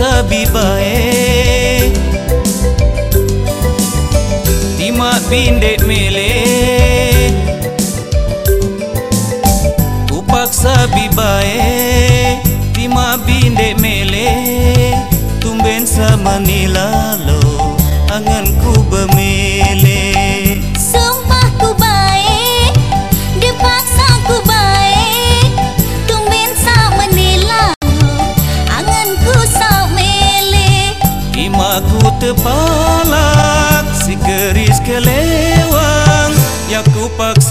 sabi bae Tima binde mele Kupaksa bibae Tima binde mele Tumben sama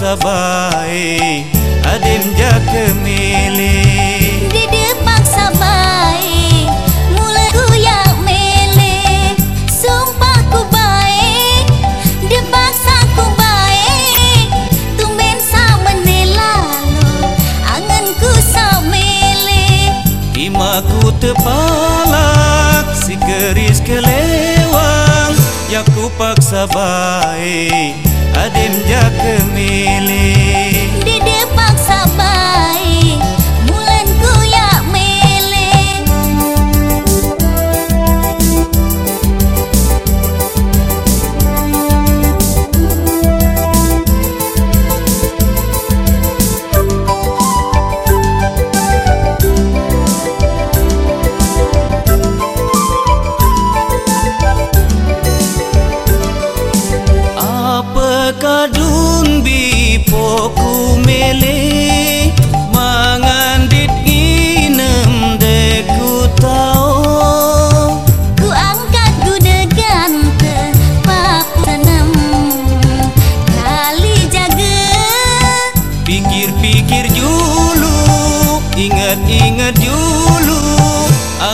ku paksa bae Adem kelewang Ya ku paksa bae Adem jaka mele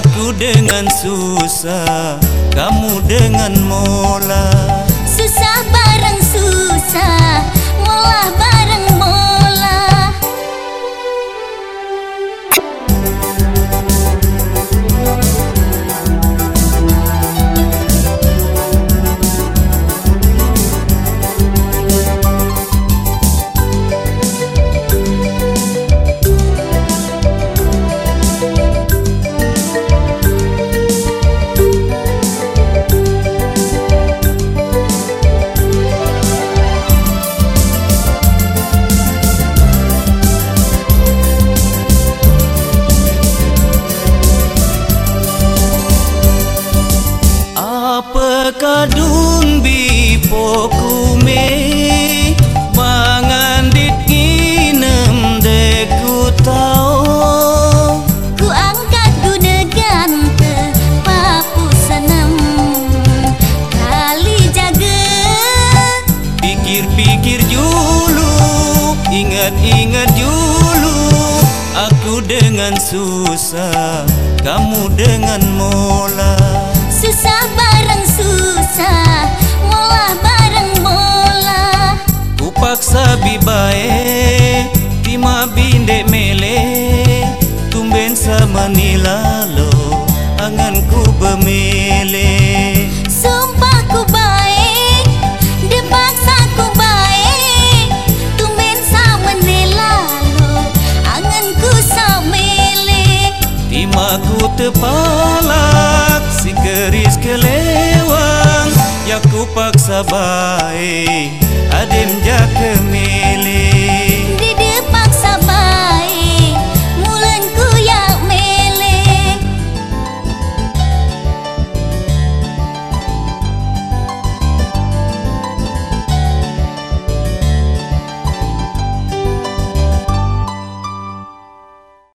Aku dengan susah Kamu dengan mola. Susah bareng susah Molah bareng molah Apa kadun bipo ku me Mangandit inem de ku tau. Ku angkat ku degan ke papu sanam Kali jaga. Pikir-pikir dulu Ingat-ingat dulu Aku dengan susah Kamu dengan mola. Susah paksa bibae Tima binde mele Tumben sama nilalo Angan ku bemele. Sumpah ku baik Dipaksa ku baik Tumben sa menilalo Angan ku sa milik Tima ku tepalak Si keris kelewang ya ku paksa baik adem ja